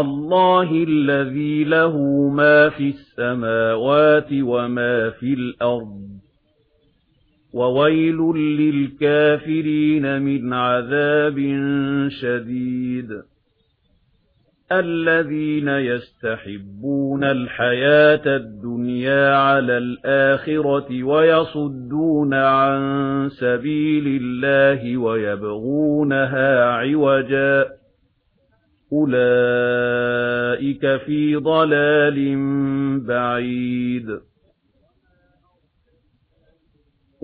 اللَّهِ الَّذِي لَهُ مَا فِي السَّمَاوَاتِ وَمَا فِي الْأَرْضِ وَوَيْلٌ لِلْكَافِرِينَ مِنْ عَذَابٍ شَدِيدٍ الَّذِينَ يَسْتَحِبُّونَ الْحَيَاةَ الدُّنْيَا عَلَى الْآخِرَةِ وَيَصُدُّونَ عَن سَبِيلِ اللَّهِ وَيَبْغُونَهَا عِوَجًا أُولَئِكَ فِي ضَلَالٍ بَعِيدٍ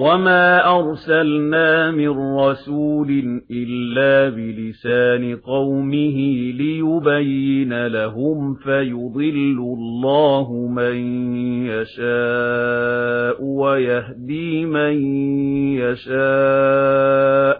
وَمَا أَرْسَلْنَا مِن رَّسُولٍ إِلَّا بِلِسَانِ قَوْمِهِ لِيُبَيِّنَ لَهُمْ فَيُضِلُّ اللَّهُ مَن يَشَاءُ وَيَهْدِي مَن يَشَاءُ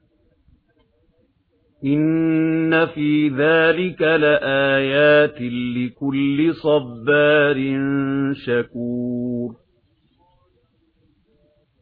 إِنَّ فِي ذَلِكَ لَآيَاتٍ لِكُلِّ صَبَّارٍ شَكُورٍ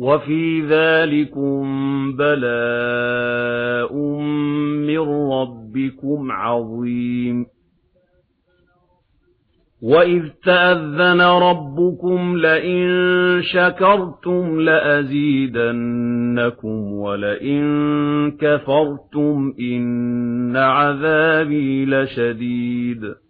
وَفِي ذَلِكُمْ بَلَاءٌ مِّن رَّبِّكُمْ عَظِيمٌ. وَإِذْ تَأَذَّنَ رَبُّكُمْ لَئِن شَكَرْتُمْ لَأَزِيدَنَّكُمْ وَلَئِن كَفَرْتُمْ إِنَّ عَذَابِي لَشَدِيدٌ.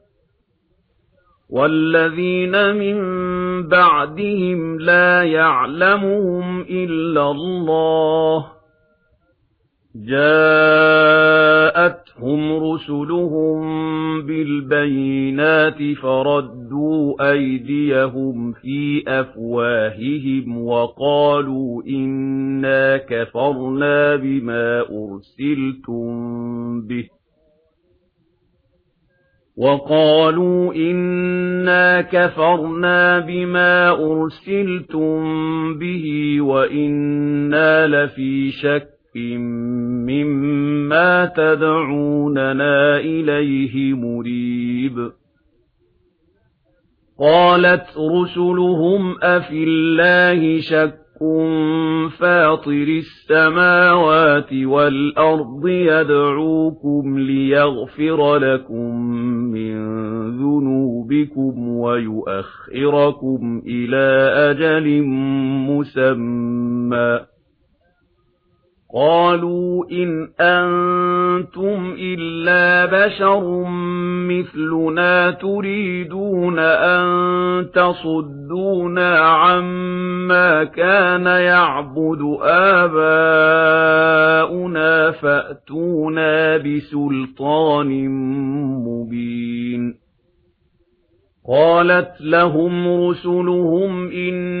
وَالَّذِينَ مِن بَعْدِهِمْ لَا يَعْلَمُهُمْ إِلَّا اللَّهُ جَاءَتْهُمْ رُسُلُهُم بِالْبَيِّنَاتِ فَرَدُّوا أَيْدِيَهُمْ فِي أَفْوَاهِهِمْ وَقَالُوا إِنَّا كَفَرْنَا بِمَا أُرْسِلْتُم بِهِ وَقَالُوا إِنَّا كَفَرْنَا بِمَا أُرْسِلْتُم بِهِ وَإِنَّا لَفِي شَكٍّ مِّمَّا تَدْعُونَنَا إِلَيْهِ مُرِيبٍ. قَالَتْ رُسُلُهُمْ أَفِي اللَّهِ شَكٌّ فاطر السماوات والأرض يدعوكم ليغفر لكم من ذنوبكم ويؤخركم إلى أجل مسمى. قَالُوا إِنْ أَنْتُمْ إِلَّا بَشَرٌ مِثْلُنَا تُرِيدُونَ أَنْ تَصُدُّونَا عَمَّا كَانَ يَعْبُدُ آبَاؤُنَا فَأْتُونَا بِسُلْطَانٍ مُبِينٍ قَالَتْ لَهُمْ رُسُلُهُمْ إِنَّ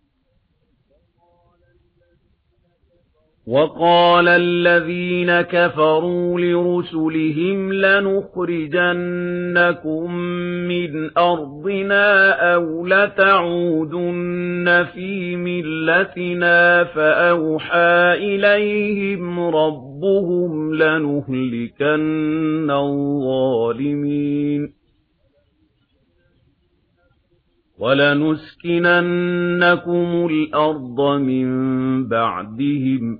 وَقَالَ الَّذِينَ كَفَرُوا لِرُسُلِهِمْ لَنُخْرِجَنَّكُمْ مِنْ أَرْضِنَا أَوْ لَتَعُودُنَّ فِي مِلَّتِنَا فَأَوْحَى إِلَيْهِمْ رَبُّهُمْ لَنُهْلِكَنَّ الظَّالِمِينَ وَلَنُسْكِنَنَّكُمُ الْأَرْضَ مِنْ بَعْدِهِمْ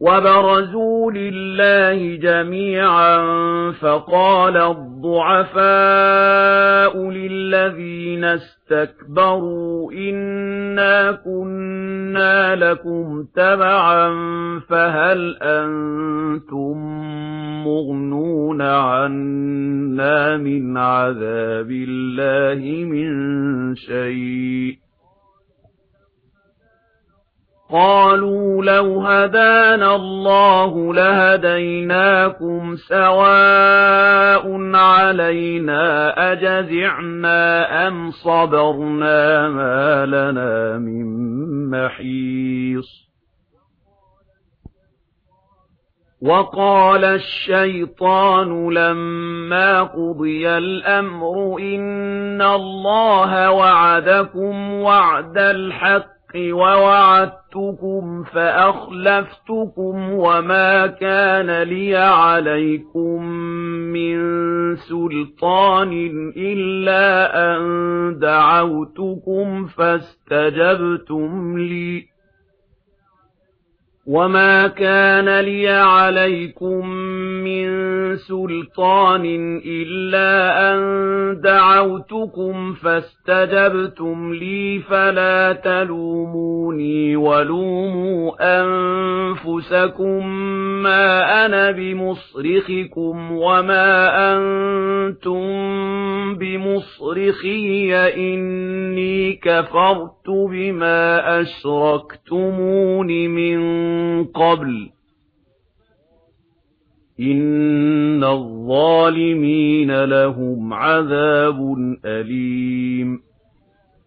وَبَرَزُوا لِلَّهِ جَمِيعًا فَقَالَ الضُّعَفَاءُ لِلَّذِينَ اسْتَكْبَرُوا إِنَّا كُنَّا لَكُمْ تَبَعًا فَهَلْ أَنتُم مُّغْنُونَ عَنَّا مِنْ عَذَابِ اللَّهِ مِن شَيْءٍ قالوا لو هدانا الله لهديناكم سواء علينا أجزعنا أم صبرنا ما لنا من محيص. وَقَالَ الشَّيْطَانُ لَمَّا قُضِيَ الْأَمْرُ إِنَّ اللَّهَ وَعَدَكُمْ وَعْدَ الْحَقِّ الْحَقِّ وَوَعَدتُّكُمْ فَأَخْلَفْتُكُمْ وَمَا كَانَ لِي عَلَيْكُمْ مِنْ سُلْطَانٍ إِلَّا أَنْ دَعَوْتُكُمْ فَاسْتَجَبْتُمْ لِي وَمَا كَانَ لِيَ عَلَيْكُمْ مِنْ سُلْطَانٍ إِلَّا أَنْ دَعَوْتُكُمْ فَاسْتَجَبْتُمْ لِي فَلَا تَلُومُونِي وَلُومُوا أَنْفُسَكُمْ مَا أَنَا بِمُصْرِخِكُمْ وَمَا أَنْتُمْ بِمُصْرِخِيَ إِنِّي كَفَرْتُ بِمَا أَشْرَكْتُمُونِ مِنْ قَبْلُ إِنَّ الظَّالِمِينَ لَهُمْ عَذَابٌ أَلِيمٌ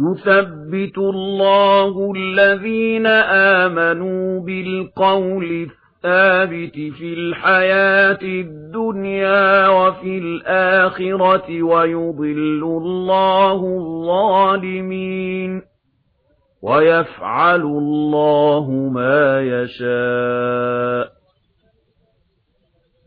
يُثَبِّتُ اللَّهُ الَّذِينَ آمَنُوا بِالْقَوْلِ الثَّابِتِ فِي الْحَيَاةِ الدُّنْيَا وَفِي الْآخِرَةِ وَيُضِلُّ اللَّهُ الظَّالِمِينَ وَيَفْعَلُ اللَّهُ مَا يَشَاءُ.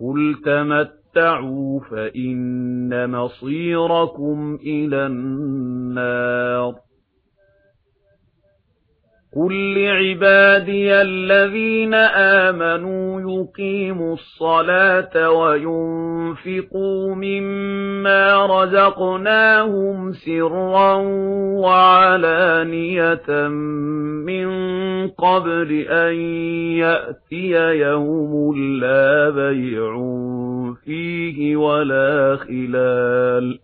قُلْ تَمَتَّعُوا فَإِنَّ مَصِيرَكُمْ إِلَى النَّارِ قُل لِّعِبَادِيَ الَّذِينَ آمَنُوا يُقِيمُوا الصَّلَاةَ وَيُنفِقُوا مِمَّا رَزَقْنَاهُمْ سِرًّا وَعَلَانِيَةً مِّن قَبْلِ أَن يَأْتِيَ يَوْمٌ لَّا بَيْعٌ فِيهِ وَلَا خِلَالٌ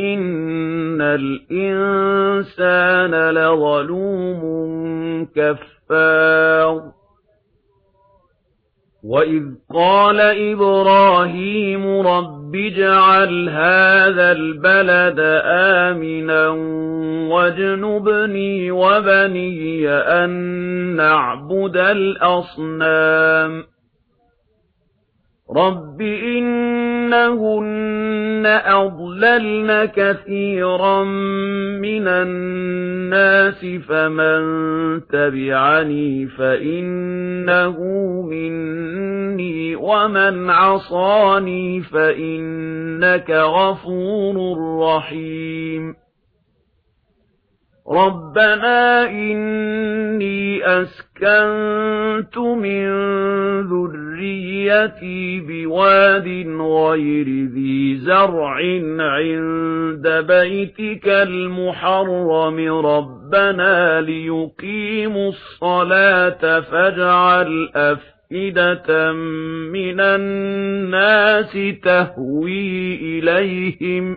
إِنَّ الْإِنسَانَ لَظَلُومٌ كَفَّارٌ. وَإِذْ قَالَ إِبْرَاهِيمُ رَبِّ اجْعَلْ هَذَا الْبَلَدَ آمِنًا وَاجْنُبْنِي وَبَنِي أَن نَّعْبُدَ الْأَصْنَامَ. رَبِّ إِنَّهُنَّ أَضْلَلْنَ كَثِيرًا مِنَ النَّاسِ فَمَن تَبِعَنِي فَإِنَّهُ مِنِّي وَمَن عَصَانِي فَإِنَّكَ غَفُورٌ رَّحِيمٌ رَبَّنَا إِنِّي أَسْكَنتُ مِن ذُرِّيَّتِي ذُرِّيَّتِي بِوَادٍ غَيْرِ ذِي زَرْعٍ عِندَ بَيْتِكَ الْمُحَرَّمِ رَبَّنَا لِيُقِيمُوا الصَّلَاةَ فَاجْعَلْ أَفْئِدَةً مِّنَ النَّاسِ تَهْوِي إِلَيْهِمْ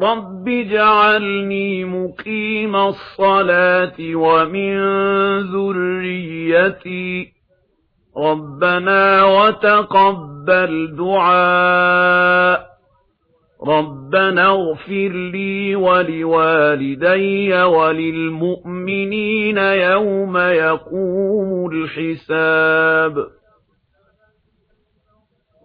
رب جعلني مقيم الصلاة ومن ذريتي ربنا وتقبل دعاء ربنا اغفر لي ولوالدي وللمؤمنين يوم يقوم الحساب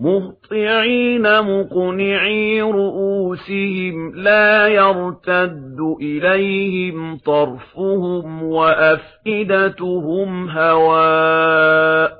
مُهْطِعِينَ مُقْنِعِي رؤوسهم لَا يَرْتَدُّ إِلَيْهِمْ طَرْفُهُمْ وَأَفْئِدَتُهُمْ هَوَاءٌ